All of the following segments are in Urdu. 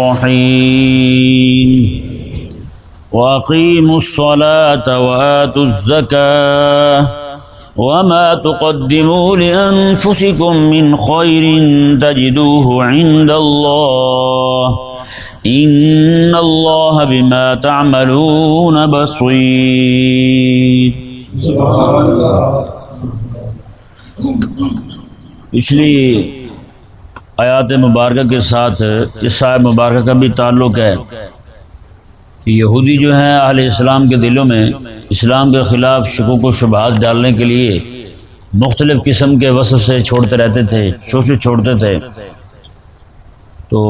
الرحيم. وأقيموا الصلاة وآتوا الزكاة وما تقدموا لأنفسكم من خير تجدوه عند الله. إن الله بما تعملون بصير. پچھلی آیات مبارکہ کے ساتھ اس مبارکہ کا بھی تعلق ہے کہ یہودی جو ہیں اہل اسلام کے دلوں میں اسلام کے خلاف شکوک و شبہات ڈالنے کے لیے مختلف قسم کے وصف سے چھوڑتے رہتے تھے، شوشے چھوڑتے تھے۔ تو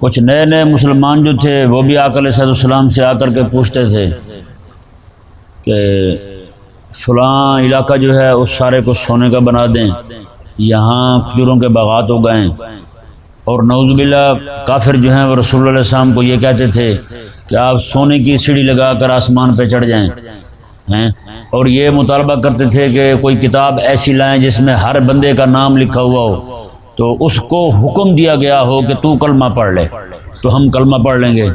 کچھ نئے نئے مسلمان جو تھے، وہ بھی آکل صحت السلام سے آ کر کے پوچھتے تھے کہ فلاں علاقہ جو ہے، اس سارے کو سونے کا بنا دیں۔ یہاں کھجوروں کے باغات ہو گئے اور نوز باللہ کافر جو ہیں وہ رسول اللہ علیہ السلام کو یہ کہتے تھے کہ آپ سونے کی سیڑھی لگا کر آسمان پہ چڑھ جائیں، ہیں؟ اور یہ مطالبہ کرتے تھے کہ کوئی کتاب ایسی لائیں جس میں ہر بندے کا نام لکھا ہوا ہو، تو اس کو حکم دیا گیا ہو کہ تو کلمہ پڑھ لے، تو ہم کلمہ پڑھ لیں گے۔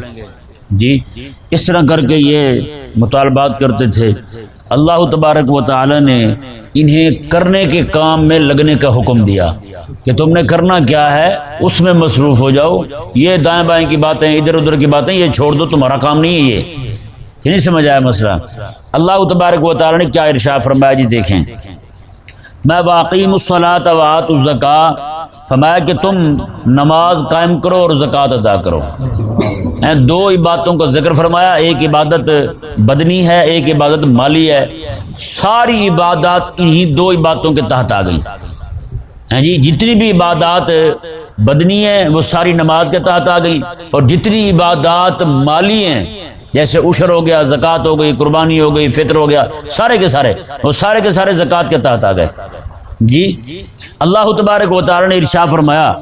جی اس طرح کر کے یہ مطالبات کرتے تھے۔ اللہ تبارک و تعالی نے انہیں کرنے کے کام میں لگنے کا حکم دیا کہ تم نے کرنا کیا ہے، اس میں مصروف ہو جاؤ۔ یہ دائیں بائیں کی باتیں، ادھر ادھر کی باتیں، یہ چھوڑ دو، تمہارا کام نہیں ہے یہ۔ نہیں سمجھ آیا مسئلہ۔ اللہ تبارک و تعالی نے کیا ارشا فرمایا؟ جی دیکھیں۔ میں واقعی مسلاط وات الزکا فرمایا کہ تم نماز قائم کرو اور زکوٰۃ ادا کرو۔ دو عبادتوں کا ذکر فرمایا، ایک عبادت بدنی ہے، ایک عبادت مالی ہے۔ ساری عبادات انہی دو عبادتوں کے تحت آ گئی۔ جی جتنی بھی عبادات بدنی ہیں، وہ ساری نماز کے تحت آ گئی۔ اور جتنی عبادات مالی ہیں، جیسے اشر ہو گیا، زکوٰۃ ہو گئی، قربانی ہو گئی، فطر ہو گیا، سارے کے سارے، وہ سارے کے سارے زکوٰۃ کے تحت آ گئے۔ جی اللہ تبارک و تعالی نے ارشا فرمایا،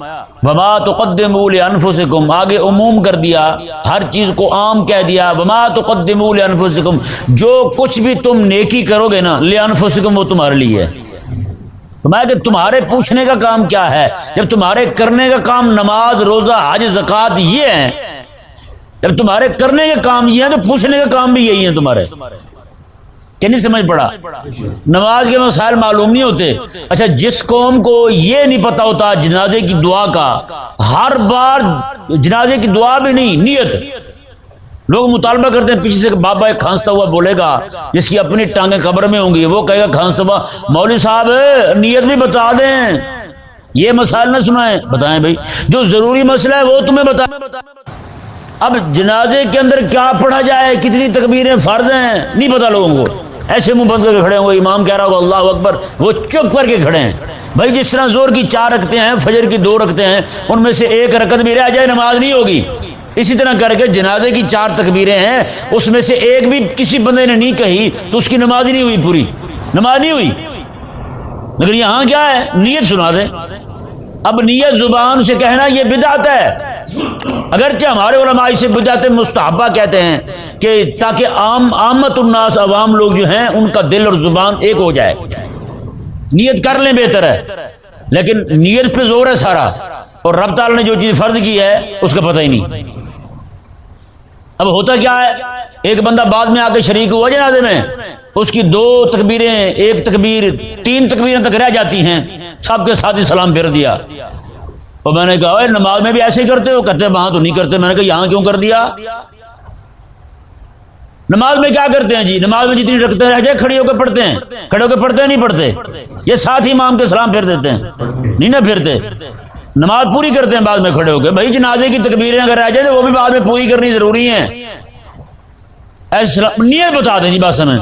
وما تقدموا لانفسکم آگے عموم کر دیا، ہر چیز کو عام کہہ دیا، وما تقدموا لانفسکم جو کچھ بھی تم نیکی کرو گے نا لانفسکم وہ تمہارے لیے ہے۔ فرمایا کہ تمہارے پوچھنے کا کام کیا ہے؟ جب تمہارے کرنے کا کام نماز، روزہ، حج زکات یہ ہے جب تمہارے کرنے کے کام یہ ہیں، تو پوچھنے کا کام بھی یہی ہے تمہارے۔ کہ نہیں سمجھ پڑا؟ نماز کے مسائل معلوم نہیں ہوتے۔ اچھا جس قوم کو یہ نہیں پتا ہوتا جنازے کی دعا کا، ہر بار جنازے کی دعا بھی نہیں، نیت۔ لوگ مطالبہ کرتے ہیں، پیچھے سے بابا ایک کھانستا ہوا بولے گا، جس کی اپنی ٹانگیں قبر میں ہوں گی۔ وہ کہے گا، کھانستا ہوا۔ مولوی صاحب، نیت بھی بتا دیں۔ یہ مسائل نہ سنائیں۔ بتائیں بھائی، جو ضروری مسئلہ ہے، وہ تمہیں بتائیں اب جنازے کے اندر کیا پڑھا جائے، کتنی تکبیریں فرض ہیں، نہیں پتا لوگوں کو۔ ایسے منہ بند کر کے کھڑے ہوں گے امام کہہ رہا ہوگا، اللہ اکبر، وہ چپ کر کے کھڑے ہیں۔ بھائی، جس طرح زور کی چار رکھتے ہیں، فجر کی دو رکھتے ہیں، ان میں سے ایک رکت بھی رہ جائے، نماز نہیں ہوگی۔ اسی طرح کر کے جنازے کی چار تکبیریں ہیں، اس میں سے ایک بھی کسی بندے نے نہیں کہی تو اس کی نماز ہی نہیں ہوئی پوری۔ نماز نہیں ہوئی۔ مگر یہاں کیا ہے؟ نیت سنا دے اب نیت زبان سے کہنا یہ بدعت ہے۔ اگرچہ ہمارے علماء اسے بدعت مستحبہ کہتے ہیں کہ تاکہ عام آمت الناس عوام لوگ جو ہیں، ان کا دل اور زبان ایک ہو جائے۔ نیت کر لیں بہتر ہے۔ لیکن نیت پہ زور ہے سارا۔ اور رب تعالی نے جو چیز فرض کی ہے، اس کا پتہ ہی نہیں۔ اب ہوتا کیا ہے؟ ایک بندہ بعد میں آ کے شریک ہوا جنازے میں، اس کی دو تکبیریں، ایک تکبیر، تین تکبیریں تک رہ جاتی ہیں۔ سب کے ساتھ ہی سلام پھیر دیا۔ اور میں نے کہا نماز میں بھی ایسے ہی کرتے ہو؟ کرتے وہاں تو نہیں کرتے۔ میں نے کہا، یہاں کیوں کر دیا؟ نماز میں کیا کرتے ہیں جی؟ نماز میں جتنی رکھتے رہ جائے کھڑی ہو کے پڑھتے ہیں۔ کھڑے ہو کے پڑھتے ہیں، نہیں پڑھتے۔ یہ ساتھ ہی امام کے سلام پھیر دیتے ہیں۔ نہیں نہ پھرتے نماز پوری کرتے ہیں بعد میں کھڑے ہو کے۔ بھائی جنازے کی تکبیریں اگر رہ جائے تو وہ بھی بعد میں پوری کرنی ضروری ہے نیت بتا دیں جی بات سمجھ۔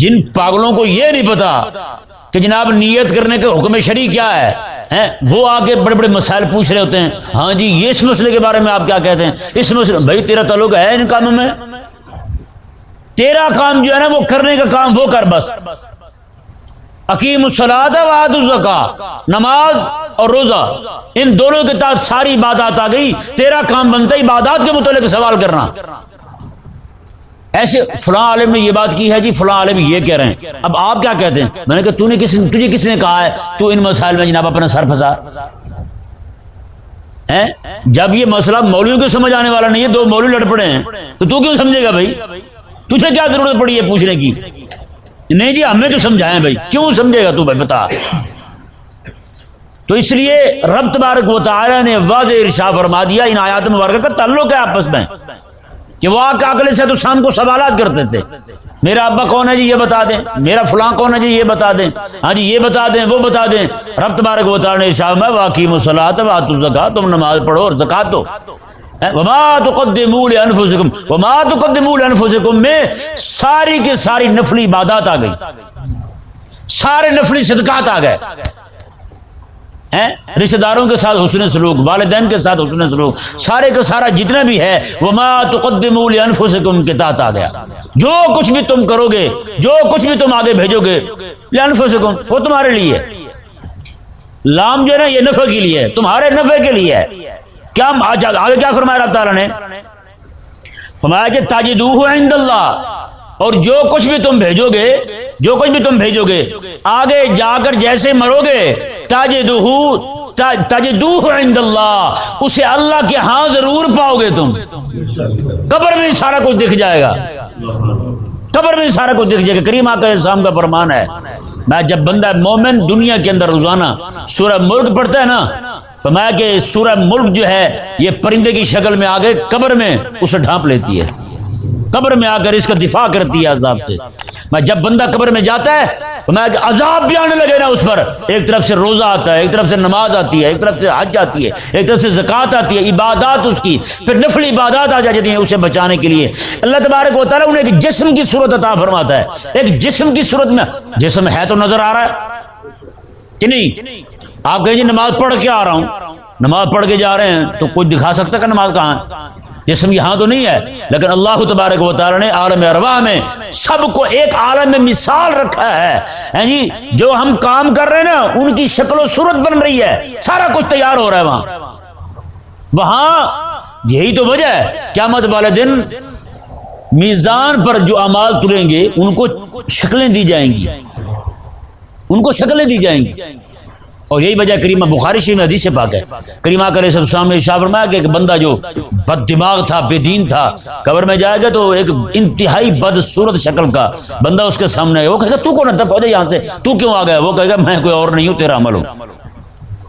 جن پاگلوں کو یہ نہیں پتا کہ جناب نیت کرنے کے حکم شریع کیا ہے وہ آگے بڑے بڑے مسائل پوچھ رہے ہوتے ہیں۔ ہاں جی یہ اس مسئلے کے بارے میں آپ کیا کہتے ہیں؟ اس مسئلے بھائی تیرا تعلق ہے ان کاموں میں؟ تیرا کام جو ہے نا وہ کرنے کا کام وہ کر بس۔ عقیم السلاد واد الزکا نماز اور روزہ۔ ان دونوں کے تحت ساری عبادات آ گئی۔ تیرا کام بنتا ہے عبادات کے متعلق سوال کرنا۔ ایسے فلاں عالم نے یہ بات کی ہے جی فلاں عالم یہ کہہ رہے ہیں۔ اب آپ کیا کہتے ہیں؟ میں نے کہا تو نے کس تجھے کس نے کہا ہے؟ تو ان مسائل میں جناب اپنا سر پھنسا۔ جب یہ مسئلہ مولویوں کو سمجھ آنے والا نہیں ہے، دو مولوی لڑ پڑے ہیں۔ تو تو کیوں سمجھے گا بھائی؟ تجھے کیا ضرورت پڑی ہے پوچھنے کی؟ نہیں جی ہمیں تو سمجھائیں بھائی، کیوں سمجھے گا تو بھائی، بتا۔ تو اس لیے رب تبارک و تعالی نے واضح ارشا فرما دیا، ان آیات مبارکہ کا تعلق ہے آپس میں، کہ وہ آکلے سے تو شام کو سوالات کرتے تھے۔ میرا ابا کون ہے جی یہ بتا دیں۔ میرا فلاں کون ہے جی یہ بتا دیں۔ ہاں جی یہ بتا دیں، وہ بتا دیں۔ رب تبارک و تعالی نے ارشا میں واقعی مسلاط وات زکا تم نماز پڑھو اور زکات دو۔ وما تقدموا لانفسکم وما تقدموا لانفسکم میں ساری کی ساری نفلی عبادات آ گئی۔ سارے نفلی صدقات آ گئے۔ رشتہ داروں کے ساتھ حسن سلوک، والدین کے ساتھ حسن سلوک، سارے کا سارا جتنا بھی ہے وہ لانفسکم کے تحت آ گیا۔ جو کچھ بھی تم کرو گے جو کچھ بھی تم آگے بھیجو گے لانفسکم وہ تمہارے لیے۔ لام جو ہے نا، یہ نفع کے لیے تمہارے نفع کے لیے کیا آگے کیا فرمایا رب تعالیٰ نے؟ فرمایا کہ تاجدوہ عند اللہ، اور جو کچھ بھی تم بھیجو گے جو کچھ بھی تم بھیجو گے آگے جا کر جیسے مرو گے تاج عند اللہ، اسے اللہ کے ہاں ضرور پاؤ گے تم۔ قبر میں سارا کچھ دکھ جائے گا۔ قبر میں سارا کچھ دکھ جائے گا۔ کریم آقا اسلام کا فرمان ہے، میں جب بندہ مومن دنیا کے اندر روزانہ سورہ ملک پڑھتا ہے نا تو میں کہ سورہ ملک جو ہے، یہ پرندے کی شکل میں آگے قبر میں اسے ڈھانپ لیتی ہے۔ قبر میں آ کر اس کا دفاع کرتی ہے عذاب سے۔ میں جب بندہ قبر میں جاتا ہے تو میں عذاب بھی آنے لگے نا اس پر۔ ایک طرف سے روزہ آتا ہے، ایک طرف سے نماز آتی ہے، ایک طرف سے حج آتی ہے، ایک طرف سے زکوٰۃ آتی ہے، عبادات اس کی۔ پھر نفل عبادات آ جاتی ہیں اسے بچانے کے لیے۔ اللہ تبارک ہوتا ہے انہیں ایک جسم کی صورت عطا فرماتا ہے۔ ایک جسم کی صورت میں، جسم ہے تو نظر آ رہا ہے کہ نہیں؟ آپ کہیں جی نماز پڑھ کے آ رہا ہوں، نماز پڑھ کے جا رہے ہیں، تو کوئی دکھا سکتا کہ نماز کہاں جسم یہاں تو نہیں ہے، لیکن اللہ تبارک و تعالی نے عالم اروا میں سب کو ایک عالم میں مثال رکھا ہے۔ جی جو ہم کام کر رہے ہیں نا، ان کی شکل و صورت بن رہی ہے۔ سارا کچھ تیار ہو رہا ہے وہاں۔ وہاں یہی تو وجہ ہے کیا مت والے دن میزان پر جو امال تلیں گے، ان کو شکلیں دی جائیں گی۔ ان کو شکلیں دی جائیں گی۔ اور یہی وجہ کریمہ بخاری شریف میں حدیث پاک ہے۔ کریمہ کرے سب سامنے شاہ فرمایا کہ ایک بندہ جو بد دماغ تھا، بے دین تھا، قبر میں جائے گا تو ایک انتہائی بد صورت شکل کا بندہ اس کے سامنے ہے وہ کہے گا، تو کون تھا پہنچے یہاں سے۔ تو کیوں آ گیا؟ وہ کہے گا، میں کوئی اور نہیں ہوں، تیرا عمل ہوں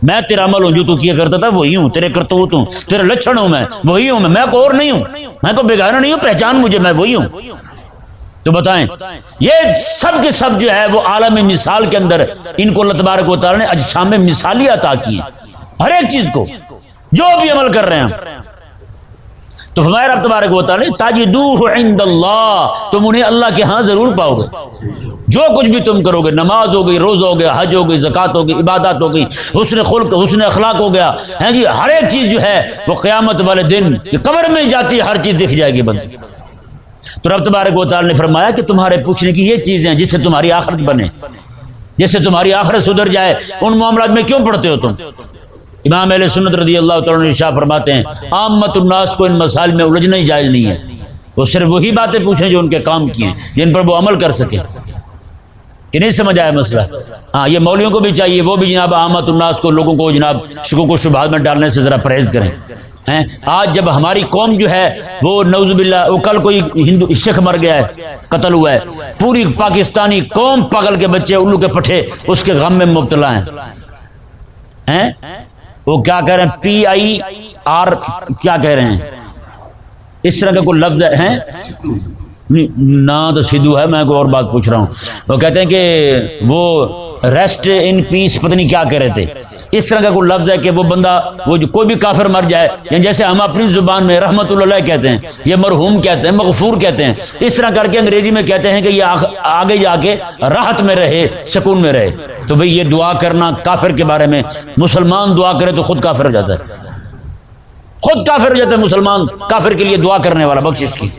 میں تیرا عمل ہوں، جو تو کیا کرتا تھا، وہی ہوں۔ تیرے کرتوت ہوں، تیرے لچھن ہوں میں، وہی ہوں میں۔ میں کوئی اور نہیں ہوں۔ میں تو بےگانا نہیں ہوں، پہچان مجھے، میں وہی ہوں۔ تو بتائیں، یہ سب کے سب جو ہے وہ عالم مثال کے اندر ان کو اللہ تبارک و نے اجسام مثالی عطا کی ہر ایک چیز کو، جو بھی عمل کر رہے ہیں۔ تو فرمایا رب تبارک و تعالی تاجدوہ عند اللہ، تم انہیں اللہ کے ہاں ضرور پاؤ گے۔ جو کچھ بھی تم کرو گے، نماز ہو گئی روز ہو گیا، حج ہو گئی زکات ہو گئی، عبادات ہو گئی، حسن خلق، حسن اخلاق ہو گیا ہے جی ہر ایک چیز جو ہے وہ قیامت والے دن قبر میں جاتی ہر چیز دکھ جائے گی بند تو رب تبارک و تعالی نے فرمایا کہ تمہارے پوچھنے کی یہ چیزیں جس سے تمہاری آخرت بنے، جس سے تمہاری آخرت سدھر جائے، ان معاملات میں کیوں پڑھتے ہو تم؟ امام علیہ سنت رضی اللہ تعالیٰ شاہ فرماتے ہیں، عامت الناس کو ان مسائل میں الجھنا ہی جائز نہیں ہے۔ وہ صرف وہی باتیں پوچھیں جو ان کے کام کیے جن پر وہ عمل کر سکے۔ کہ نہیں سمجھ آیا مسئلہ؟ ہاں یہ مولویوں کو بھی چاہیے، وہ بھی جناب احمد الناس کو، لوگوں کو جناب شکو کو شبہات میں ڈالنے سے ذرا پرہیز کریں۔ آج جب ہماری قوم جو ہے، وہ نوز باللہ، وہ کل کوئی ہندو، سکھ مر گیا ہے، قتل ہوا ہے۔ پوری پاکستانی قوم پاگل کے بچے، الو کے پٹھے، اس کے غم میں مبتلا ہیں۔ وہ کیا کہہ رہے ہیں؟ پی آئی آر کیا کہہ رہے ہیں؟ اس طرح کا کوئی لفظ ہے؟ نہ تو سدھو ہے، میں کوئی اور بات پوچھ رہا ہوں۔ وہ کہتے ہیں کہ وہ ریسٹ ان پیس پتہ نہیں کیا کہہ رہے تھے۔ اس طرح کا کوئی لفظ ہے کہ وہ بندہ، وہ جو کوئی بھی کافر مر جائے یعنی جیسے ہم اپنی زبان میں رحمت اللہ کہتے ہیں، یہ مرحوم کہتے ہیں، مغفور کہتے ہیں، اس طرح کر کے انگریزی میں کہتے ہیں کہ یہ آگے جا کے راحت میں رہے، سکون میں رہے۔ تو بھئی یہ دعا کرنا کافر کے بارے میں، مسلمان دعا کرے تو خود کافر ہو جاتا ہے۔ خود کافر ہو جاتا ہے مسلمان، کافر کے لیے دعا کرنے والا بخش کی۔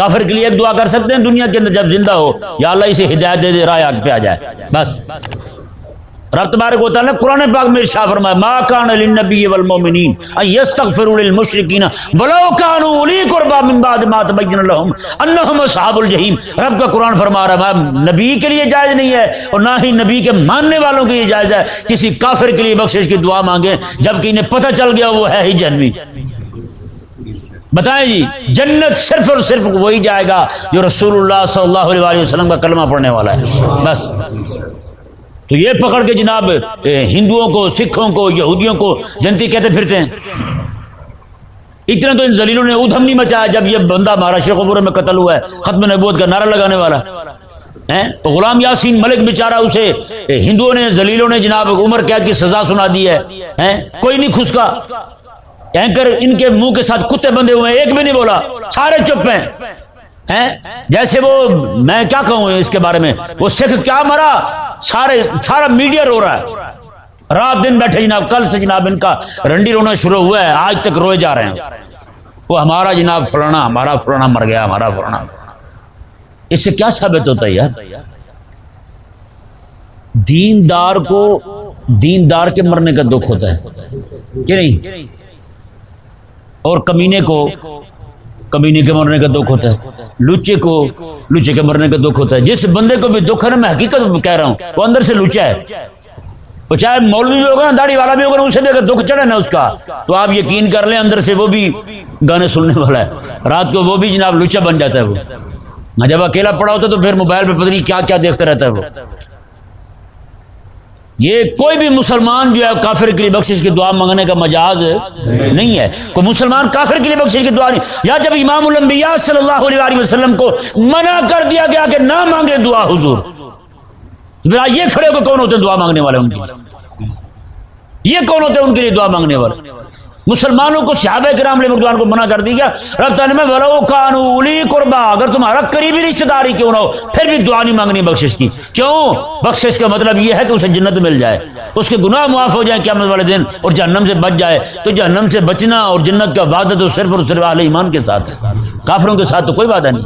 کافر کے لیے ایک دعا کر سکتے ہیں، دنیا کے اندر جب زندہ ہو، یا اللہ اسے ہدایت دے دے، رائے آگ پہ آ جائے۔ بس۔ رب تبارک و تعالی نے قرآن پاک میں ارشاد فرمایا، ما کان للنبی والمؤمنین ان یستغفروا للمشرکین ولو كانوا اولی قربا من بعد ما تبین لهم انهم اصحاب الجحیم رب کا قرآن فرما رہا ہے نبی کے لیے جائز نہیں ہے اور نہ ہی نبی کے ماننے والوں کے لیے جائز ہے۔ کسی کافر کے لیے بخشش کی دعا مانگے جبکہ انہیں پتہ چل گیا وہ ہے ہی جنمی بتائیں جی جنت صرف اور صرف وہی جائے گا جو رسول اللہ صلی اللہ علیہ وسلم کا کلمہ پڑھنے والا ہے۔ بس۔ تو یہ پکڑ کے جناب ہندوؤں کو، سکھوں کو، یہودیوں کو، جنتی کہتے پھرتے ہیں۔ اتنا تو ان زلیلوں نے ادھم نہیں مچایا جب یہ بندہ ہمارا شیخ عبور میں قتل ہوا ہے، ختم نبوت کا نعرہ لگانے والا۔ تو غلام یاسین ملک بیچارہ اسے ہندوؤں نے زلیلوں نے جناب عمر قید کی سزا سنا دی ہے۔ کوئی نہیں خسکا۔ اینکر ان کے منہ کے ساتھ کتے بندے ہوئے ہیں ایک بھی نہیں بولا سارے چپ ہیں جیسے وہ میں کیا کہوں اس کے بارے میں وہ سکھ کیا مرا سارے سارا میڈیا رو رہا ہے رات دن بیٹھے جناب کل سے جناب ان کا رنڈی رونا شروع ہوا ہے آج تک روئے جا رہے ہیں وہ ہمارا جناب فلانا ہمارا فلانا مر گیا ہمارا فلانا اس سے کیا ثابت ہوتا ہے یار دیندار کو دیندار کے مرنے کا دکھ ہوتا ہے کہ نہیں اور کمینے کو کمینے کے مرنے کا دکھ ہوتا ہے۔ لوچے کو لوچے کے مرنے کا دکھ ہوتا ہے۔ جس بندے کو بھی دکھ ہے نا، میں حقیقت کہہ رہا ہوں، وہ اندر سے لوچا ہے۔ وہ چاہے مولوی بھی ہوگا نا، داڑھی والا بھی ہوگا اسے بھی اگر دکھ چڑھے نا اس کا، تو آپ یقین کر لیں اندر سے وہ بھی گانے سننے والا ہے۔ رات کو وہ بھی جناب لوچا بن جاتا ہے وہ۔ جب اکیلا پڑا ہوتا تو پھر موبائل پہ پتہ نہیں کیا کیا دیکھتا رہتا ہے وہ۔ یہ کوئی بھی مسلمان جو ہے کافر کے لیے بخشش کی دعا مانگنے کا مجاز نہیں ہے۔ کوئی مسلمان کافر کے لیے بخشش کی دعا نہیں۔ یا جب امام الانبیاء صلی اللہ علیہ وسلم کو منع کر دیا گیا کہ نہ مانگے دعا حضور یہ کھڑے ہو کون ہوتے ہیں دعا مانگنے والے ان کے؟ یہ کون ہوتے ہیں ان کے لیے دعا مانگنے والے؟ مسلمانوں کو صحابہ کرام علیہ مردوان کو منع کر دی گیا۔ رب تعالی میں ولو کانو علی قربا، اگر تمہارا قریبی رشتہ داری کیوں نہ ہو، پھر بھی دعا نہیں مانگنی بخشش کی۔ کیوں؟ بخشش کا مطلب یہ ہے کہ اسے جنت مل جائے۔ اس کے گناہ معاف ہو جائیں قیامت والے دن اور جہنم سے بچ جائے۔ تو جہنم سے بچنا اور جنت کا وعدہ تو صرف اور صرف اہل ایمان کے ساتھ ہے۔ کافروں کے ساتھ تو کوئی وعدہ نہیں۔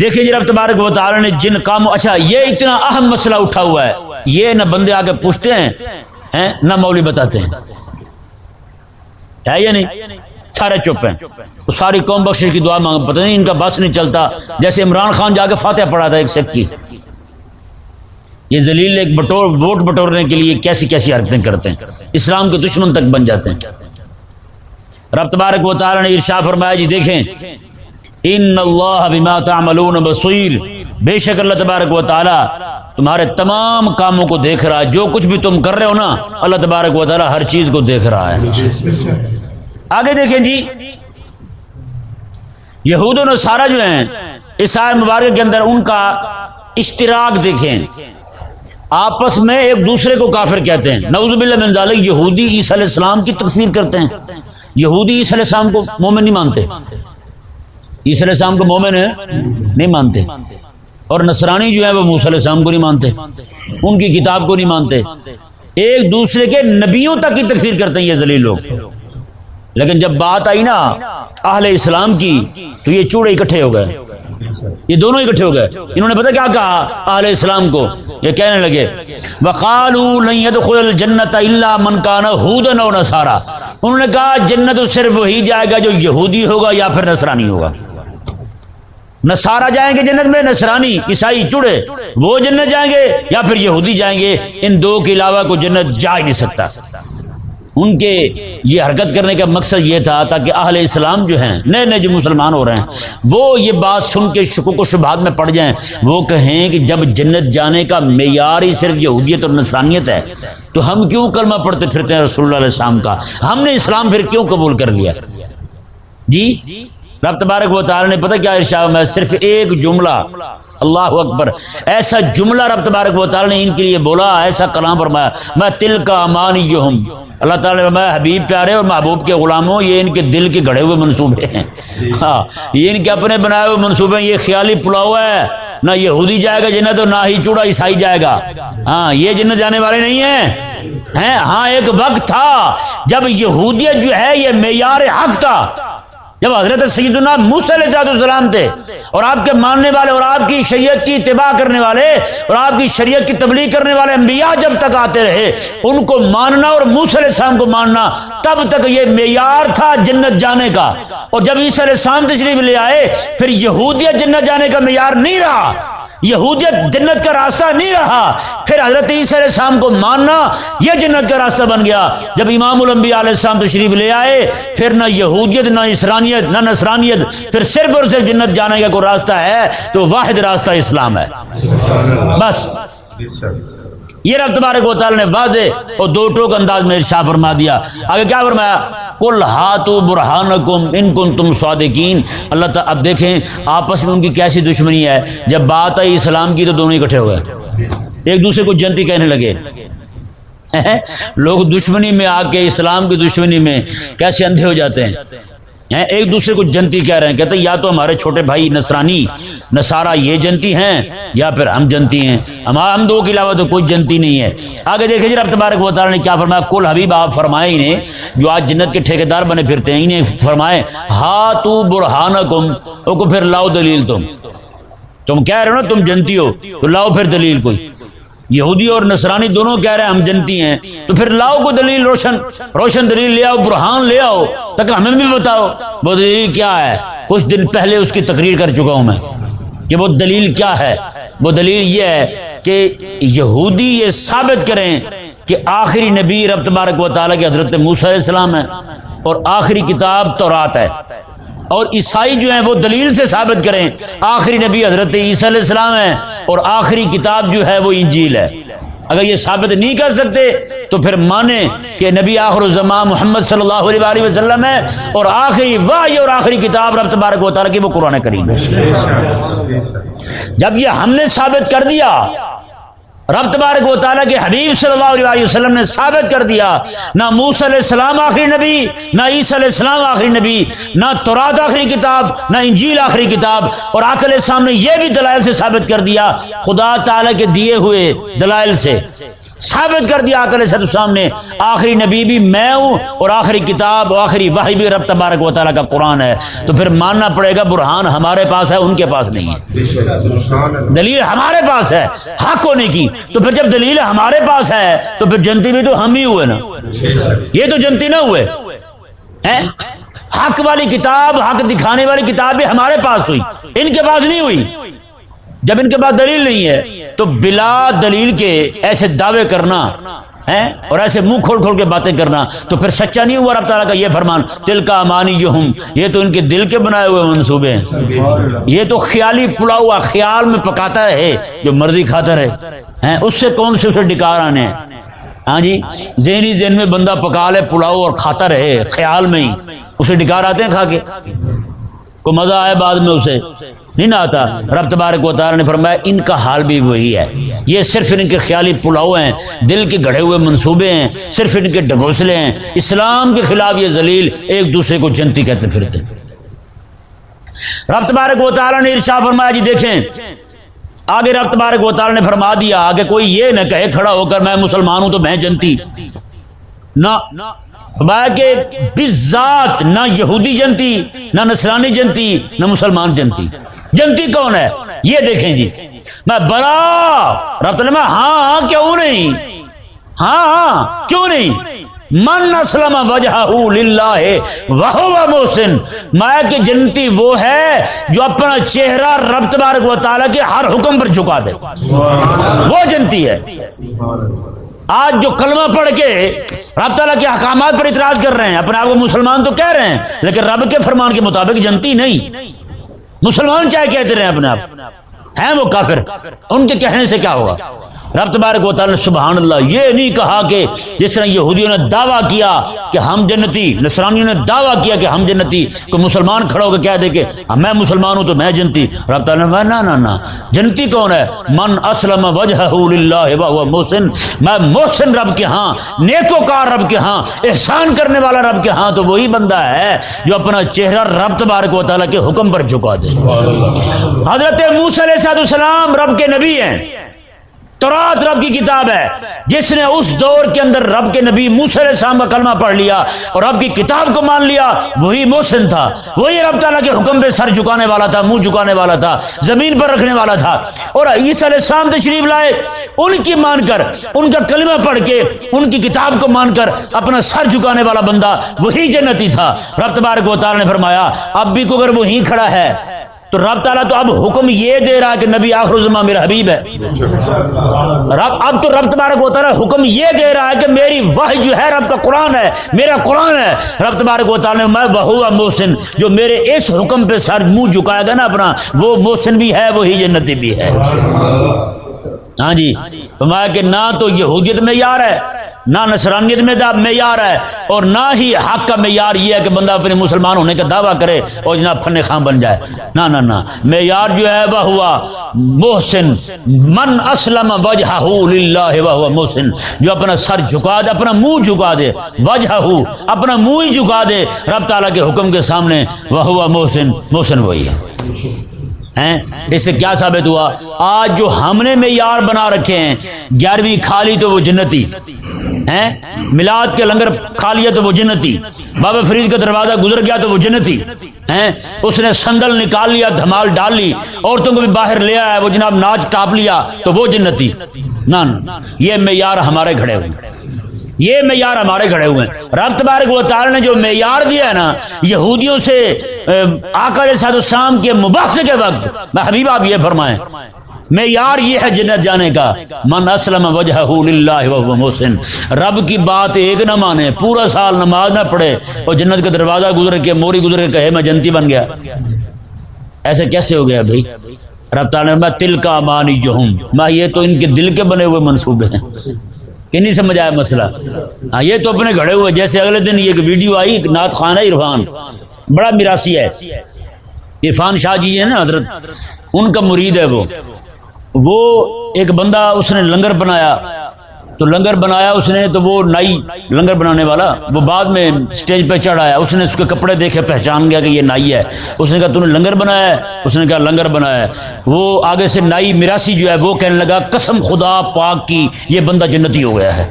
دیکھیں جی رب تبارک و تعالی نے جن کاموں اچھا یہ اتنا اہم مسئلہ اٹھا ہوا ہے۔ یہ نہ بندے آگے پوچھتے ہیں، نہ مولوی بتاتے ہیں۔ ہے یا نہیں? سارے چپ ہیں۔ تو ساری قوم بخش کی دعا مانگ، پتہ نہیں ان کا بس نہیں چلتا۔ جیسے عمران خان جا کے فاتح پڑھا تھا ایک سکھ کی۔ یہ زلیل ایک بٹور، ووٹ بٹورنے کے لیے کیسی کیسی حرکتیں کرتے ہیں۔ اسلام کے دشمن تک بن جاتے ہیں۔ رب تبارک و تعالی نے ارشاد فرمایا جی دیکھیں۔ ان اللہ بما تعملون بصیر۔ بے شک اللہ تبارک و تعالی تمہارے تمام کاموں کو دیکھ رہا ہے۔ جو کچھ بھی تم کر رہے ہو نا، اللہ تبارک و تعالی ہر چیز کو دیکھ رہا ہے۔ آگے دیکھیں جی۔ یہود و سارا جو ہیں، عیسائی مبارک کے اندر ان کا اشتراک دیکھیں۔ آپس میں ایک دوسرے کو کافر کہتے ہیں۔ نعوذ باللہ من ذالک، یہودی عیسی علیہ السلام کی تکفیر کرتے ہیں۔ یہودی عیسی علیہ السلام کو مومن نہیں مانتے۔ عیسی علیہ السلام کو مومن ہے نہیں مانتے۔ اور نصرانی جو ہے وہ موسی علیہ السلام کو نہیں مانتے۔ ان کی کتاب کو نہیں مانتے۔ ایک دوسرے کے نبیوں تک کی تکفیر کرتے ہیں یہ ذلیل لوگ۔ لیکن جب بات آئی نا اہل اسلام کی، تو یہ چوڑے اکٹھے ہو گئے۔ یہ دونوں اکٹھے ہو گئے۔ انہوں نے پتا کیا کہا اہل اسلام کو؟ یہ کہنے لگے جنت اللہ منکانا نسارا انہوں نے کہا، جنت صرف وہی جائے گا جو یہودی ہوگا یا پھر نصرانی ہوگا۔ نسارا جائیں گے جنت میں، نصرانی، عیسائی چڑے وہ جنت جائیں گے یا پھر یہودی جائیں گے؟ ان دو کے علاوہ کو جنت جا ہی نہیں سکتا۔ ان کے یہ حرکت کرنے کا مقصد یہ تھا تاکہ اہل اسلام جو ہیں، نئے نئے جو مسلمان ہو رہے ہیں، وہ یہ بات سن کے شکوک و شبہات میں پڑ جائیں۔ وہ کہیں کہ جب جنت جانے کا معیار ہی صرف یہودیت اور نسرانیت ہے، تو ہم کیوں کلمہ پڑھتے پھرتے ہیں رسول اللہ علیہ السلام کا؟ ہم نے اسلام پھر کیوں قبول کر لیا؟ جی؟ رب تبارک و تعالی نے پتہ کیا ارشاد؟ میں صرف ایک جملہ اللہ اکبر۔ ایسا جملہ رب تبارک و تعالی نے ان کے لیے بولا ایسا کلام فرمایا میں تل کا امانی ہوں اللہ تعالیٰ نے حبیب پیارے اور محبوب کے غلاموں یہ ان کے دل کے گھڑے ہوئے منصوبے ہیں۔ ہاں یہ ان کے اپنے بنائے ہوئے منصوبے یہ خیالی پلاؤ ہے۔ نہ یہودی جائے گا جنت اور نہ ہی چوڑا عیسائی جائے گا۔ ہاں یہ جنت جانے والے نہیں ہیں ہاں ایک وقت تھا جب یہودیت جو ہے یہ معیار حق تھا۔ جب حضرت سیدنا موسی علیہ صاحب السلام تھے اور آپ کے ماننے والے اور آپ کی شریعت کی اتباع کرنے والے اور آپ کی شریعت کی تبلیغ کرنے والے انبیاء جب تک آتے رہے، ان کو ماننا اور موسی علیہ السلام کو ماننا تب تک یہ معیار تھا جنت جانے کا۔ اور جب عیسی علیہ السلام تشریف لے آئے، پھر یہودیت جنت جانے کا معیار نہیں رہا۔ یہودیت جنت کا راستہ نہیں رہا۔ پھر حضرت عیسی علیہ السلام کو ماننا یہ جنت کا راستہ بن گیا۔ جب امام الانبیاء علیہ السلام تشریف لے آئے، پھر نہ یہودیت، نہ اسرانیت نہ نصرانیت، پھر صرف اور صرف جنت جانے کا کوئی راستہ ہے تو واحد راستہ اسلام ہے۔ بس۔ یہ رب تبارک و تعالی نے واضح اور دو ٹوک انداز میں ارشا فرما دیا۔ آگے کیا فرمایا؟ کل ہاتھ برہان ان کن تم صادقین۔ اللہ تعالیٰ، اب دیکھیں، آپس میں ان کی کیسی دشمنی ہے؟ جب بات آئی اسلام کی تو دونوں اکٹھے ہو گئے۔ ایک دوسرے کو جنتی کہنے لگے۔ لوگ دشمنی میں آ کے اسلام کی دشمنی میں کیسے اندھے ہو جاتے ہیں؟ ایک دوسرے کو جنتی کہہ رہے ہیں، کہتے ہیں، یا تو ہمارے چھوٹے بھائی نسرانی نسارا یہ جنتی ہیں، یا پھر ہم جنتی ہیں۔ ہمارا ہم دو کے علاوہ تو کوئی جنتی نہیں ہے۔ آگے دیکھیں جی رب تبارک و تعالیٰ نے کیا فرمایا؟ کل حبیب، آپ فرمائے انہیں، جو آج جنت کے ٹھیکیدار بنے پھرتے ہیں، انہیں فرمائے ہا تو برہان کم کو پھر لاؤ دلیل تم۔ تم کہہ رہے ہو نا، تم جنتی ہو، تو لاؤ پھر دلیل کوئی۔ یہودی اور نصرانی دونوں کہہ رہے ہیں، ہم جنتی ہیں۔ تو پھر لاؤ کو دلیل روشن روشن دلیل لے آؤ، برہان لے آؤ تک ہمیں بھی بتاؤ۔ وہ دلیل کیا ہے؟ کچھ دن پہلے اس کی تقریر کر چکا ہوں میں کہ وہ دلیل کیا ہے؟ وہ دلیل یہ ہے کہ یہودی یہ ثابت کریں کہ آخری نبی رب تبارک و تعالیٰ کے حضرت موسیٰ علیہ السلام ہے اور آخری کتاب تورات ہے۔ اور عیسائی جو ہیں وہ دلیل سے ثابت کریں آخری نبی حضرت عیسیٰ علیہ السلام ہے اور آخری کتاب جو ہے وہ انجیل ہے۔ اگر یہ ثابت نہیں کر سکتے تو پھر مانے کہ نبی آخر الزمان محمد صلی اللہ علیہ وسلم ہے اور آخری واہ اور آخری کتاب رب تبارک و تعالیٰ کی وہ قرآن کریم جب یہ ہم نے ثابت کر دیا رب تبارک و تعالیٰ کے حبیب صلی اللہ علیہ وسلم نے ثابت کر دیا، نہ موس علیہ السلام آخری نبی، نہ عیسی علیہ السلام آخری نبی، نہ تورات آخری کتاب، نہ انجیل آخری کتاب۔ اور آکل السلام نے یہ بھی دلائل سے ثابت کر دیا، خدا تعالیٰ کے دیے ہوئے دلائل سے۔ ثابت کر دیا آکل صد سامنے آخری نبی بھی میں ہوں اور آخری کتاب آخری واحد بھی رب تبارک و تعالیٰ کا قرآن ہے۔ تو پھر ماننا پڑے گا برہان ہمارے پاس ہے، ان کے پاس نہیں ہے۔ دلیل ہمارے پاس ہے، حق ہونے کی۔ تو پھر جب دلیل ہمارے پاس ہے، تو پھر جنتی بھی تو ہم ہی ہوئے نا۔ یہ تو جنتی نہ ہوئے۔ حق والی کتاب، حق دکھانے والی کتاب بھی ہمارے پاس ہوئی۔ ان کے پاس نہیں ہوئی۔ جب ان کے پاس دلیل نہیں ہے، تو بلا دلیل کے ایسے دعوے کرنا ہے اور ایسے منہ کھول کھول کے باتیں کرنا، تو پھر سچا نہیں ہوا رب تعالیٰ کا یہ فرمان دل کا امانی ہوں یہ تو ان کے دل کے بنائے ہوئے منصوبے ہیں۔ یہ تو خیالی پڑا ہوا خیال میں پکاتا ہے، جو مرضی کھاتا رہے۔ اس سے کون سے اسے ڈکار آنے ہیں؟ ہاں جی ذہنی ذہن میں بندہ پکا لے پلاؤ اور کھاتا رہے، خیال میں ہی۔ اسے ڈکار آتے ہیں کھا کے۔ کو مزہ آئے بعد میں اسے۔ نہیں نہ آتا۔ رب تبارک و تعالی نے فرمایا، ان کا حال بھی وہی ہے۔ یہ صرف ان کے خیالی پلاؤ ہیں، دل کے گڑھے ہوئے منصوبے ہیں، صرف ان کے ڈگوسلے ہیں۔ اسلام کے خلاف یہ ذلیل ایک دوسرے کو جنتی کہتے پھرتے۔ رب تبارک و تعالی نے ارشا فرمایا جی دیکھیں، آگے رب تبارک و تعالی نے فرما دیا، آگے کوئی یہ نہ کہے، کھڑا ہو کر میں مسلمان ہوں تو میں جنتی۔ نہ کہ بزاد نہ یہودی جنتی، نہ نسرانی جنتی، نہ مسلمان جنتی۔ جنتی کون ہے؟ یہ دیکھیں جی۔ میں بڑا رب میں ہاں ہاں کیوں نہیں؟ ہاں ہاں کیوں نہیں؟ من اسلم وجہ وہ محسن۔ میں کہ جنتی وہ ہے جو اپنا چہرہ رب تبارک و تعالیٰ کے ہر حکم پر جھکا دے۔ وہ جنتی ہے۔ آج جو کلمہ پڑھ کے رب تعالیٰ کے احکامات پر اعتراض کر رہے ہیں، اپنے آپ کو مسلمان تو کہہ رہے ہیں، لیکن رب کے فرمان کے مطابق جنتی نہیں۔ مسلمان چاہے کہتے رہے ہیں اپنے آپ۔ ہیں وہ کافر، ان کے کہنے سے کیا ہوگا؟ رب تبارک و تعالی سبحان اللہ یہ نہیں کہا کہ جس طرح یہودیوں نے دعویٰ کیا کہ ہم جنتی نصرانیوں نے دعویٰ کیا کہ ہم جنتی کوئی مسلمان کھڑا ہو کے کہہ دے کہ میں مسلمان ہوں تو میں جنتی۔ رب تعالیٰ نے نا نا نا جنتی کون ہے؟ من اسلم وجہ محسن۔ میں محسن رب کے ہاں نیکو کار رب کے ہاں احسان کرنے والا رب کے ہاں تو وہی بندہ ہے جو اپنا چہرہ رب تبارک و تعالیٰ کے حکم پر جھکا دے۔ حضرت موسی علیہ السلام رب کے نبی ہیں۔ تورات رب کی کتاب ہے، جس نے اس دور کے اندر رب کے نبی موسی علیہ السلام کا کلمہ پڑھ لیا اور رب کی کتاب کو مان لیا، وہی محسن تھا، وہی رب تعالیٰ کے حکم پہ سر جھکانے والا تھا، منہ جھکانے والا تھا، زمین پر رکھنے والا تھا۔ اور عیسی علیہ السلام تشریف لائے، ان کی مان کر، ان کا کلمہ پڑھ کے، ان کی کتاب کو مان کر اپنا سر جھکانے والا بندہ وہی جنتی تھا۔ رب تبارک و تعالیٰ نے فرمایا، اب بھی کو اگر وہی کھڑا ہے تو رب تعالیٰ تو اب حکم یہ دے رہا ہے کہ نبی آخر الزما میرا حبیب ہے۔ رب، اب تو رب تبارک و تعالیٰ حکم یہ دے رہا ہے کہ میری وہ جو ہے رب کا قرآن ہے، میرا قرآن ہے۔ رب تبارک و تعالیٰ میں بہو محسن، جو میرے اس حکم پہ سر منہ جھکائے گا نا اپنا، وہ محسن بھی ہے، وہی جنتی بھی ہے۔ ہاں جی فرمایا کہ نہ تو یہودیت میں یار ہے۔ نہ نصرانیت میں معیار ہے اور نہ ہی حق کا معیار یہ ہے کہ بندہ اپنے مسلمان ہونے کا دعویٰ کرے اور جناب فن خاں بن جائے۔ نہ نہ نہ۔ معیار جو ہے وہ ہوا محسن۔ من اسلم وجہ وہ محسن۔ جو اپنا سر جھکا دے، اپنا منہ جھکا دے۔ وجہ اپنا منہ ہی جھکا دے۔ رب تعالیٰ کے حکم کے سامنے وہ ہوا محسن۔ محسن وہی ہے۔ اس سے کیا ثابت ہوا؟ آج جو ہم نے معیار بنا رکھے ہیں، گیارہویں کھالی تو وہ جنتی میلاد کے لنگر کھا لیا تو وہ جنتی، بابا فرید کا دروازہ گزر گیا تو وہ جنتی اس نے سندل نکال لیا، دھمال ڈال لی، عورتوں کو بھی باہر لے آیا، وہ جناب ناچ ٹاپ لیا تو وہ جنتی۔ نہ یہ معیار ہمارے کھڑے ہوئے۔ یہ معیار ہمارے کھڑے ہوئے ہیں۔ رب تبارک و تعالی نے جو معیار دیا ہے نا، یہودیوں سے آکر صاحب السلام کے مباحثے کے وقت، میں حبیب آپ یہ فرمائیں۔ معیار یہ ہے جنت جانے کا۔ من اسلم وجہ محسن۔ رب کی بات ایک نہ مانے، پورا سال نماز نہ پڑھے، اور جنت کا دروازہ گزر کے، موری گزر کے کہے، میں جنتی بن گیا۔ ایسے کیسے ہو گیا بھائی؟ رب تعالیٰ میں تل کا مانی جو ہوں میں یہ تو ان کے دل کے بنے ہوئے منصوبے ہیں۔ کہ نہیں سمجھ آیا مسئلہ؟ ہاں یہ تو اپنے گھڑے ہوئے، جیسے اگلے دن یہ ویڈیو آئی، نعت خان ہے عرفان، بڑا میراسی ہے۔ عرفان شاہ جی ہے نا، حضرت، ان کا مرید ہے وہ۔ وہ ایک بندہ اس نے لنگر بنایا تو لنگر بنایا اس نے تو وہ نائی لنگر بنانے والا، وہ بعد میں اسٹیج پہ چڑھ آیا اس نے اس کے کپڑے دیکھے، پہچان گیا کہ یہ نائی ہے۔ اس نے کہا، تو نے لنگر بنایا ہے؟ اس نے کہا، لنگر بنایا ہے۔ وہ آگے سے نائی میراسی جو ہے وہ کہنے لگا، قسم خدا پاک کی، یہ بندہ جنتی ہو گیا ہے۔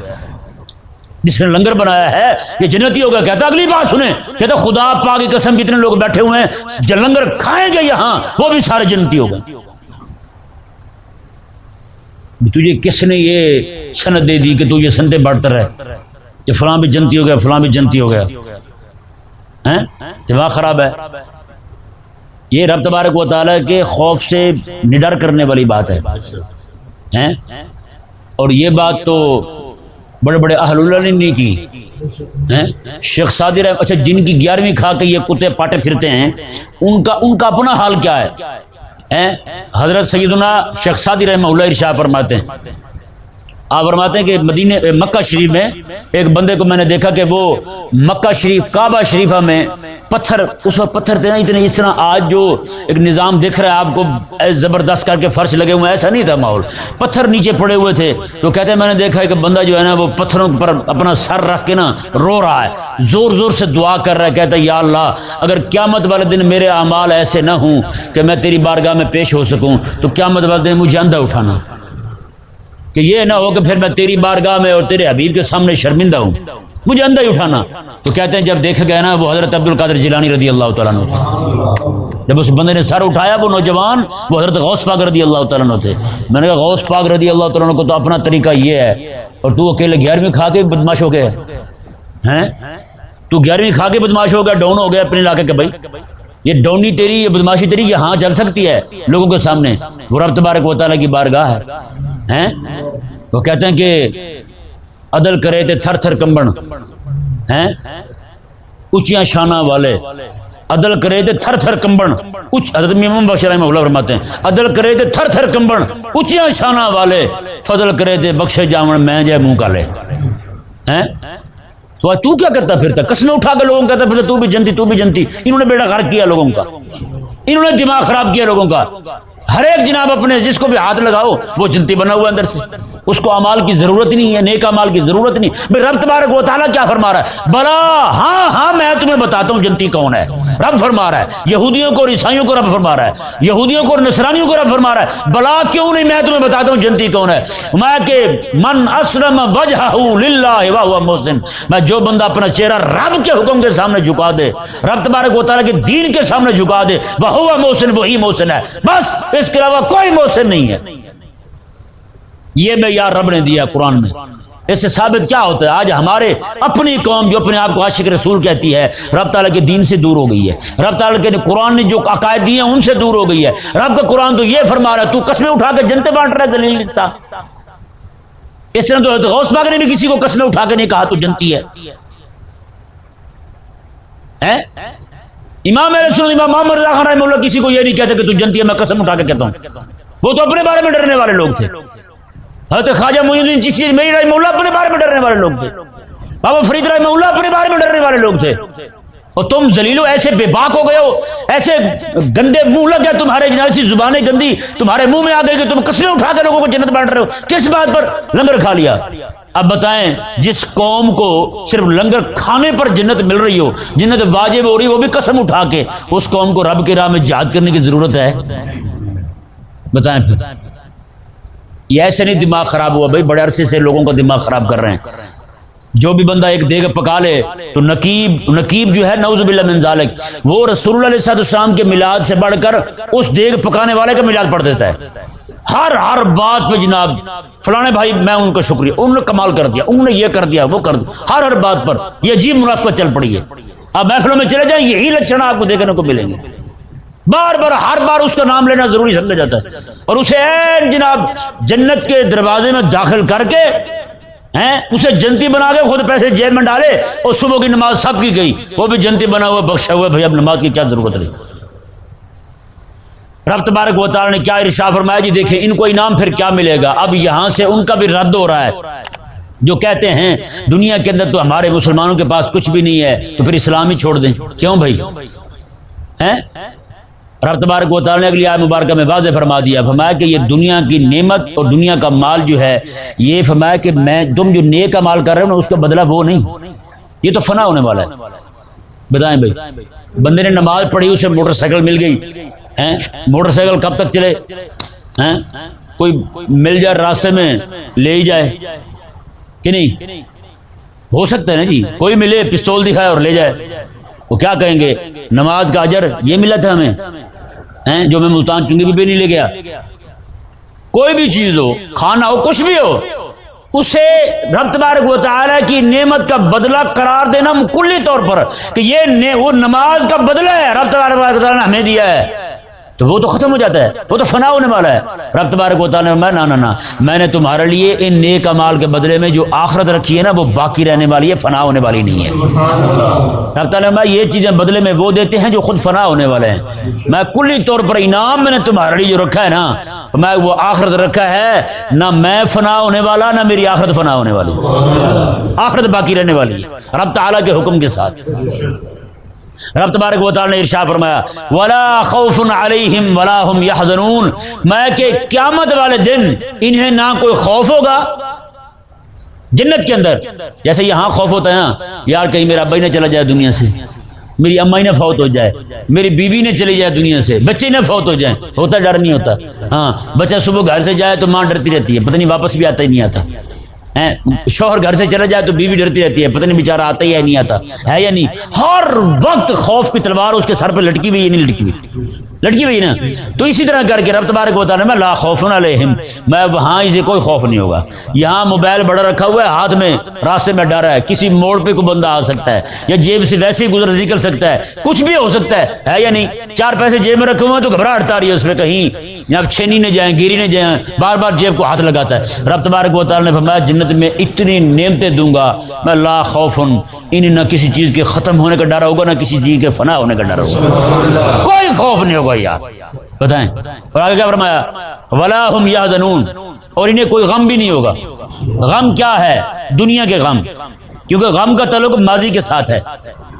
جس نے لنگر بنایا ہے، یہ جنتی ہو گیا۔ کہتا اگلی بات سنیں۔ کہتا خدا پاک کی قسم، کتنے لوگ بیٹھے ہوئے ہیں لنگر کھائیں گے یہاں، وہ بھی سارے جنتی ہو گئے۔ تجھے کس نے یہ سند دے دی کہ تو یہ سنتے بڑھتا رہے؟ کہ فلاں بھی جنتی ہو گیا، فلاں بھی جنتی ہو گیا۔ دماغ خراب ہے۔ یہ رب تبارک و تعالیٰ کے خوف سے نڈر کرنے والی بات ہے۔ اور یہ بات تو بڑے بڑے اہل اللہ نے نہیں کی۔ شیخ سادی رحم اچھا جن کی گیارہویں کھا کے یہ کتے پاٹے پھرتے ہیں۔ ان کا ان کا اپنا حال کیا ہے؟ حضرت سیدنا شیخ سادی رحمہ اللہ ارشا فرماتے ہیں۔ آپ فرماتے ہیں کہ مدینے مکہ شریف میں ایک بندے کو میں نے دیکھا کہ وہ مکہ شریف کعبہ شریفہ میں پتھر، اس وقت پتھر تھے نا اتنے، اس طرح آج جو ایک نظام دکھ رہا ہے، آپ کو زبردست کر کے فرش لگے ہوئے ایسا نہیں تھا ماحول۔ پتھر نیچے پڑے ہوئے تھے۔ تو کہتے ہیں، میں نے دیکھا ہے کہ بندہ جو ہے نا، وہ پتھروں پر اپنا سر رکھ کے نا رو رہا ہے۔ زور زور سے دعا کر رہا ہے، کہتا ہے، یا اللہ، اگر قیامت والے دن میرے اعمال ایسے نہ ہوں کہ میں تیری بارگاہ میں پیش ہو سکوں، تو قیامت والے دن مجھے اندھا اٹھانا۔ کہ یہ نہ ہو کہ پھر میں تیری بارگاہ میں اور تیرے حبیب کے سامنے شرمندہ ہوں۔ مجھے اندر ہی اٹھانا۔ تو کہتے ہیں جب دیکھا گیا نا وہ حضرت عبد القادر جیلانی رضی اللہ تعالیٰ تھے۔ جب اس بندے نے سر اٹھایا وہ نوجوان، وہ حضرت غوث پاک رضی اللہ تعالیٰ تھے۔ میں نے کہا، غوث پاک رضی اللہ تعالیٰ کو تو اپنا طریقہ یہ ہے۔ اور تو اکیلے گیارہویں کھا کے بدماش ہو گئے۔ ہیں؟ تو گیارہویں کھا کے بدماش ہو گیا ڈون ہو گیا اپنے علاقے کے بھائی۔ یہ ڈونی تیری، یہ بدماشی تیری یہ ہاں چل سکتی ہے لوگوں کے سامنے۔ وہ رب تبارک و تعالیٰ کی بارگاہ ہے۔ وہ کہتے ہیں کہ عدل کرے تھے تھر تھر کمبن۔ ہیں؟ اونچیاں شانہ والے۔ عدل کرے تھے تھر تھر کمبن۔ اچ حضرت امام بخش رحمہ اللہ فرماتے ہیں۔ عدل کرے تھے تھر تھر کمبن۔ اونچیاں شانہ والے۔ فضل کرے تھے بخشے جاون، میں جائے منہ کالے۔ ہیں؟ تو تو کیا کرتا پھرتا قسمیں اٹھا کے لوگوں کہتا پھرتا تو بھی جنتی، تو بھی جنتی۔ انہوں نے بیڑا غرق کیا لوگوں کا۔ انہوں نے دماغ خراب کیا لوگوں کا۔ ہر ایک جناب اپنے جس کو بھی ہاتھ لگاؤ، وہ جنتی بنا ہوا اندر سے۔ اس کو امال کی ضرورت نہیں ہے، نیک امال کی ضرورت نہیں۔ بھائی رب تبارک و تعالیٰ کیا فرما رہا ہے؟ بلا ہاں ہاں میں تمہیں بتاتا ہوں جنتی کون ہے۔ رب فرما رہا ہے، یہودیوں کو اور عیسائیوں کو رب فرما رہا ہے۔ یہودیوں کو اور نسرانیوں کو رب فرما رہا ہے۔ بلا، کیوں نہیں میں تمہیں بتاتا ہوں جنتی کون ہے؟ میں کہ من اسلم وجہ للہ محسن میں جو بندہ اپنا چہرہ رب کے حکم کے سامنے جھکا دے، رب تبارک و تعالیٰ کے دین کے سامنے جھکا دے، وہ محسن وہی محسن ہے۔ بس اس کے علاوہ کوئی محسن نہیں ہے۔ یہ میں یار رب نے دیا قرآن میں۔ اس سے ثابت کیا ہوتا ہے؟ آج ہمارے اپنی قوم جو اپنے آپ کو عاشق رسول کہتی ہے، رب تعالیٰ کے دین سے دور ہو گئی ہے۔ رب تعالیٰ کے قرآن نے جو عقائد دیے ہیں، ان سے دور ہو گئی ہے۔ رب کا قرآن تو یہ فرما رہا ہے، تو قسمیں اٹھا کے جنتے بانٹ رہا ہے دلیل اس طرح تو غوث پاک نے بھی کسی کو قسمیں اٹھا کے نہیں کہا تو جنتی ہے۔ امام رسول امام محمد رضا خان رحمہ اللہ کسی کو یہ نہیں کہتے کہ تو جنتی ہے، میں قسم اٹھا کے کہتا ہوں۔ وہ تو اپنے بارے میں ڈرنے والے لوگ تھے۔ حضرت خواجہ معین چیز میری رحمہ اللہ اپنے بارے میں ڈرنے والے لوگ تھے۔ بابا فرید رحمہ اللہ اپنے بارے میں ڈرنے والے لوگ تھے۔ اور تم زلیلو ایسے بے باک ہو گئے ہو، ایسے گندے منہ لگ گئے تمہارے جناب زبانیں گندی، تمہارے منہ میں آ گئی کہ تم قسمیں اٹھا کے لوگوں کو جنت بانٹ رہے ہو۔ کس بات پر لنگر کھا لیا؟ اب بتائیں جس قوم کو صرف لنگر کھانے پر جنت مل رہی ہو، جنت واجب ہو رہی، وہ بھی قسم اٹھا کے اس قوم کو رب کے راہ میں یاد کرنے کی ضرورت ہے۔ بتائیں پھر۔ یہ ایسے نہیں دماغ خراب ہوا، بھائی بڑے عرصے سے لوگوں کا دماغ خراب کر رہے ہیں۔ جو بھی بندہ ایک دیگ پکا لے، تو نقیب نقیب جو ہے نوز باللہ من ذالک، وہ رسول اللہ علیہ السلام کے میلاد سے بڑھ کر اس دیگ پکانے والے کا میلاد پڑھ دیتا ہے۔ ہر ہر بات پہ جناب فلانے بھائی، میں ان کا شکریہ۔ انہوں نے کمال کر دیا، انہوں نے یہ کر دیا، وہ کر دیا۔ ہر ہر بات پر یہ عجیب مناسبت چل پڑی ہے۔ اب محفلوں میں چلے جائیں یہی لچھن آپ کو دیکھنے کو ملیں گے۔ بار بار، ہر بار اس کا نام لینا ضروری سمجھا جاتا ہے۔ اور اسے جناب جنت کے دروازے میں داخل کر کے اسے جنتی بنا کے خود پیسے جیب میں ڈالے اور صبح کی نماز سب کی گئی۔ وہ بھی جنتی بنا ہوا، بخشا ہوا بھائی، اب نماز کی کیا ضرورت رہی؟ رب تبارک و نے کیا ارشا فرمایا جی دیکھیں ان کو انعام پھر کیا ملے گا؟ اب یہاں سے ان کا بھی رد ہو رہا ہے۔ جو کہتے ہیں دنیا کے اندر تو ہمارے مسلمانوں کے پاس کچھ بھی نہیں ہے، تو پھر اسلام ہی چھوڑ دیں۔ کیوں بھائی؟ رب تبارک و نے اگلی آئے مبارکہ میں واضح فرما دیا۔ فرمایا کہ یہ دنیا کی نعمت اور دنیا کا مال جو ہے، یہ فرمایا کہ میں تم جو نیک کا مال کر رہے ہو نا، اس کا بدلہ وہ نہیں۔ یہ تو فنا ہونے والا ہے۔ بتائیں بھائی، بندے نے نماز پڑھی، اسے موٹر سائیکل مل گئی۔ موٹر سائیکل کب تک چلے؟ کوئی مل جائے راستے میں، لے ہی جائے۔ کہ نہیں؟ ہو سکتا ہے نا جی۔ کوئی ملے، پستول دکھائے اور لے جائے۔ وہ کیا کہیں گے؟ نماز کا اجر، یہ ملا تھا ہمیں۔ جو میں ملتان چنگی بھی نہیں لے گیا۔ کوئی بھی چیز ہو، کھانا ہو، کچھ بھی ہو، اسے رب تبارک و تعالی کی نعمت کا بدلہ قرار دینا کلی طور پر کہ یہ وہ نماز کا بدلہ ہے۔ رب تبارک و نے ہمیں دیا ہے۔ تو وہ تو ختم ہو جاتا ہے، وہ تو فنا ہونے والا ہے۔ رب تبارک و تعالیٰ میں نہ نہ میں نے تمہارے لیے ان نیک مال کے بدلے میں جو آخرت رکھی ہے نا، وہ باقی رہنے والی ہے، فنا ہونے والی نہیں ہے۔ رب تعالیٰ میں یہ چیزیں بدلے میں وہ دیتے ہیں جو خود فنا ہونے والے ہیں۔ میں کلی طور پر انعام میں نے تمہارے لیے جو رکھا ہے نا، میں وہ آخرت رکھا ہے، نہ میں فنا ہونے والا، نہ میری آخرت فنا ہونے والی۔ آخرت باقی رہنے والی ہے۔ رب تعالیٰ کے حکم کے ساتھ۔ رب تبارک و تعالی نے ارشاد فرمایا، ولا خوف علیہم ولا هم يحزنون میں کہ قیامت والے دن انہیں نہ کوئی خوف ہوگا جنت کے اندر۔ جیسے یہاں خوف ہوتا ہے نا، یار کہیں میرا ابا ہی نہ چلا جائے دنیا سے، میری اما نہ فوت ہو جائے، میری بیوی نے چلی جائے دنیا سے، بچے نہ فوت ہو جائیں، ہوتا ڈر نہیں ہوتا۔ ہاں بچہ صبح گھر سے جائے تو ماں ڈرتی رہتی ہے، پتہ نہیں واپس بھی آتا ہی نہیں آتا۔ شوہر گھر سے چلا جائے تو بیوی ڈرتی رہتی ہے، پتہ نہیں بیچارہ آتا ہی ہے نہیں آتا؟ ہے یا نہیں؟ ہر وقت خوف کی تلوار اس کے سر پہ لٹکی ہوئی نہیں لٹکی ہوئی؟ لٹکی ہوئی نا؟ تو اسی طرح کر کے رب تبارک بتا رہا میں لا خوف علیہم، میں وہاں اسے کوئی خوف نہیں ہوگا۔ یہاں موبائل بڑا رکھا ہوا ہے، ہاتھ میں، راستے میں ڈر ہے۔ کسی موڑ پہ کوئی بندہ آ سکتا ہے، یا جیب سے ویسے ہی گزر نکل سکتا ہے۔ کچھ بھی ہو سکتا ہے ہے یا نہیں؟ چار پیسے جیب میں رکھے ہوئے تو گھبراہٹ آ رہی ہے اس میں کہیں۔ یا چھینی نہ جائیں، گیری نہ جائیں، بار بار جیب کو ہاتھ لگاتا ہے۔ رب تبارک و تعالی نے فرمایا، جنت میں اتنی نعمتیں دوں گا، میں لا خوف انہیں نہ کسی چیز کے ختم ہونے کا ڈر ہوگا، نہ کسی چیز کے فنا ہونے کا ڈر ہوگا۔ کوئی خوف نہیں ہوگا یار۔ بتائیں۔ اور آگے کیا فرمایا؟ ولا ہم یا اور انہیں کوئی غم بھی نہیں ہوگا۔ غم کیا ہے؟ دنیا کے غم۔ کیونکہ غم کا تعلق ماضی کے ساتھ ہے۔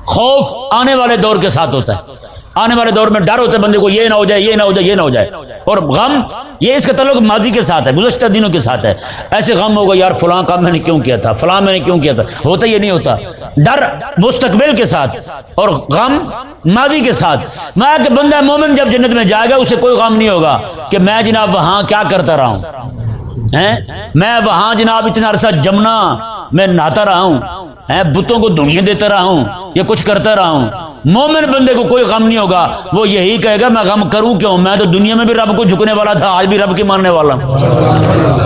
خوف آنے والے دور کے ساتھ ہوتا ہے۔ آنے والے دور میں ڈر ہوتا ہے بندے کو یہ نہ ہو جائے، یہ نہ ہو جائے، یہ نہ ہو جائے۔ اور غم، یہ اس کا تعلق ماضی کے ساتھ ہے، گزشتہ دنوں کے ساتھ ہے۔ ایسے غم ہوگا، یار فلاں کام میں نے کیوں کیا تھا؟ فلاں میں نے کیوں کیا تھا؟ ہوتا یہ نہیں ہوتا۔ ڈر مستقبل کے ساتھ اور غم ماضی کے ساتھ۔ میں کہ بندہ مومن جب جنت میں جائے گا، اسے کوئی غم نہیں ہوگا کہ میں جناب وہاں کیا کرتا رہا ہوں۔ میں وہاں جناب اتنا عرصہ جمنا، میں نہاتا رہا ہوں۔ بتوں کو دنیا دیتا رہا ہوں، یا کچھ کرتا رہا ہوں۔ مومن بندے کو کوئی غم نہیں ہوگا، وہ یہی کہے گا، میں غم کروں کیوں؟ میں تو دنیا میں بھی رب کو جھکنے والا تھا، آج بھی رب کی ماننے والا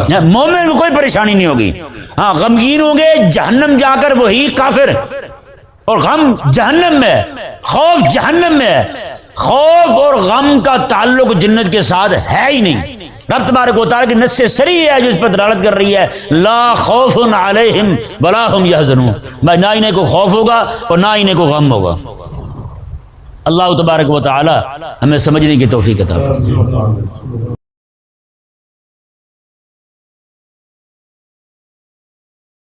یعنی مومن کو کوئی پریشانی نہیں ہوگی۔ ہاں غمگین ہوں گے، جہنم جا کر وہی کافر۔ اور غم جہنم میں، خوف جہنم میں۔ خوف اور غم کا تعلق جنت کے ساتھ ہے ہی نہیں۔ رب تبارک و تعالی کی نس سری ہے، جو اس پر دلالت کر رہی ہے۔ لا خوف علیہم ولا هم يحزنون میں نہ انہیں کو خوف ہوگا اور نہ انہیں کو غم ہوگا۔ اللہ تبارک و تعالی ہمیں سمجھنے کی توفیق عطا فرمائے۔